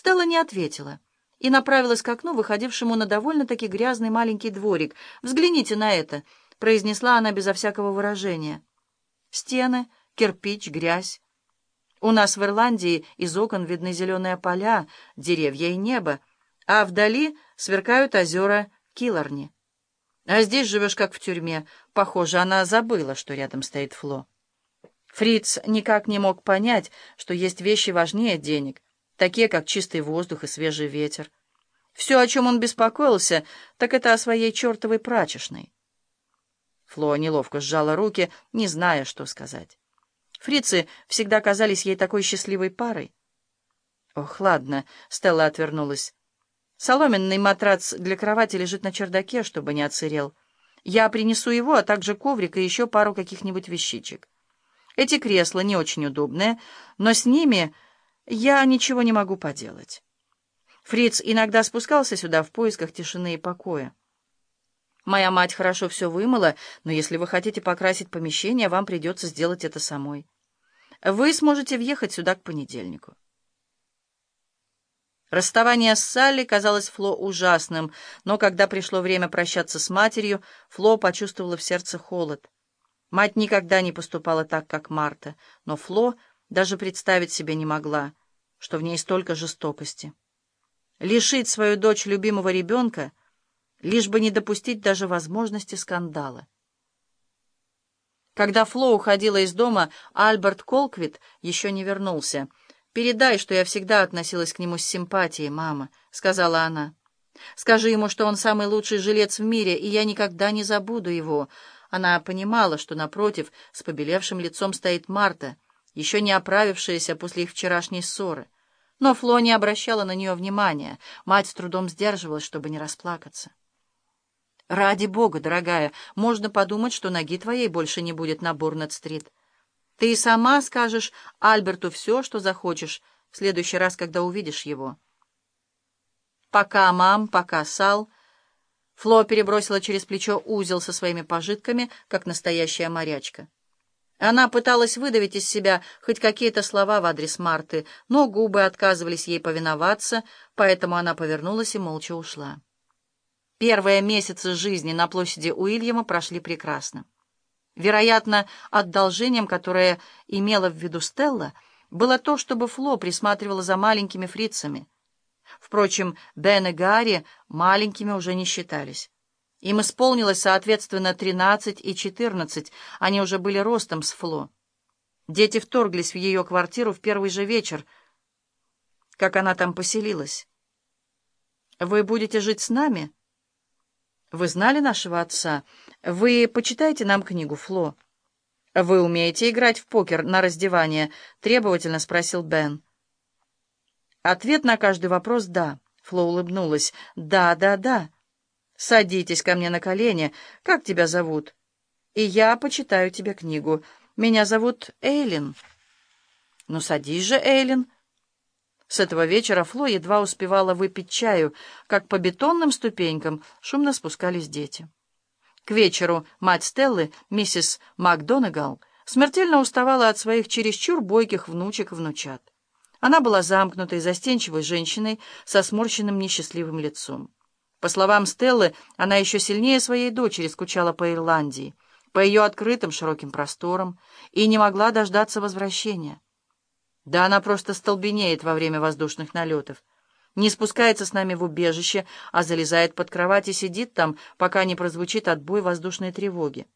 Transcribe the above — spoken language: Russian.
Стелла не ответила и направилась к окну, выходившему на довольно-таки грязный маленький дворик. «Взгляните на это!» — произнесла она безо всякого выражения. «Стены, кирпич, грязь. У нас в Ирландии из окон видны зеленые поля, деревья и небо, а вдали сверкают озера Килларни. А здесь живешь как в тюрьме. Похоже, она забыла, что рядом стоит Фло. Фриц никак не мог понять, что есть вещи важнее денег, такие как чистый воздух и свежий ветер. Все, о чем он беспокоился, так это о своей чертовой прачечной. Фло неловко сжала руки, не зная, что сказать. Фрицы всегда казались ей такой счастливой парой. «Ох, ладно», — Стелла отвернулась. «Соломенный матрац для кровати лежит на чердаке, чтобы не отсырел. Я принесу его, а также коврик и еще пару каких-нибудь вещичек». Эти кресла не очень удобные, но с ними я ничего не могу поделать. Фриц иногда спускался сюда в поисках тишины и покоя. Моя мать хорошо все вымыла, но если вы хотите покрасить помещение, вам придется сделать это самой. Вы сможете въехать сюда к понедельнику. Расставание с Салли казалось Фло ужасным, но когда пришло время прощаться с матерью, Фло почувствовала в сердце холод. Мать никогда не поступала так, как Марта, но Фло даже представить себе не могла, что в ней столько жестокости. Лишить свою дочь любимого ребенка, лишь бы не допустить даже возможности скандала. Когда Фло уходила из дома, Альберт Колквит еще не вернулся. «Передай, что я всегда относилась к нему с симпатией, мама», — сказала она. «Скажи ему, что он самый лучший жилец в мире, и я никогда не забуду его». Она понимала, что напротив с побелевшим лицом стоит Марта, еще не оправившаяся после их вчерашней ссоры. Но Фло не обращала на нее внимания. Мать с трудом сдерживалась, чтобы не расплакаться. «Ради бога, дорогая, можно подумать, что ноги твоей больше не будет на Бурнет-стрит. Ты и сама скажешь Альберту все, что захочешь, в следующий раз, когда увидишь его». «Пока, мам, пока, Сал». Фло перебросила через плечо узел со своими пожитками, как настоящая морячка. Она пыталась выдавить из себя хоть какие-то слова в адрес Марты, но губы отказывались ей повиноваться, поэтому она повернулась и молча ушла. Первые месяцы жизни на площади Уильяма прошли прекрасно. Вероятно, одолжением, которое имела в виду Стелла, было то, чтобы Фло присматривала за маленькими фрицами — Впрочем, Бен и Гарри маленькими уже не считались. Им исполнилось, соответственно, 13 и 14, они уже были ростом с Фло. Дети вторглись в ее квартиру в первый же вечер, как она там поселилась. «Вы будете жить с нами?» «Вы знали нашего отца? Вы почитаете нам книгу, Фло?» «Вы умеете играть в покер на раздевание?» — требовательно спросил Бен. Ответ на каждый вопрос «да». Фло улыбнулась. «Да, да, да. Садитесь ко мне на колени. Как тебя зовут?» «И я почитаю тебе книгу. Меня зовут Эйлин». «Ну, садись же, Эйлин». С этого вечера Фло едва успевала выпить чаю, как по бетонным ступенькам шумно спускались дети. К вечеру мать Стеллы, миссис МакДонагал, смертельно уставала от своих чересчур бойких внучек и внучат. Она была замкнутой, застенчивой женщиной со сморщенным несчастливым лицом. По словам Стеллы, она еще сильнее своей дочери скучала по Ирландии, по ее открытым широким просторам, и не могла дождаться возвращения. Да она просто столбенеет во время воздушных налетов. Не спускается с нами в убежище, а залезает под кровать и сидит там, пока не прозвучит отбой воздушной тревоги.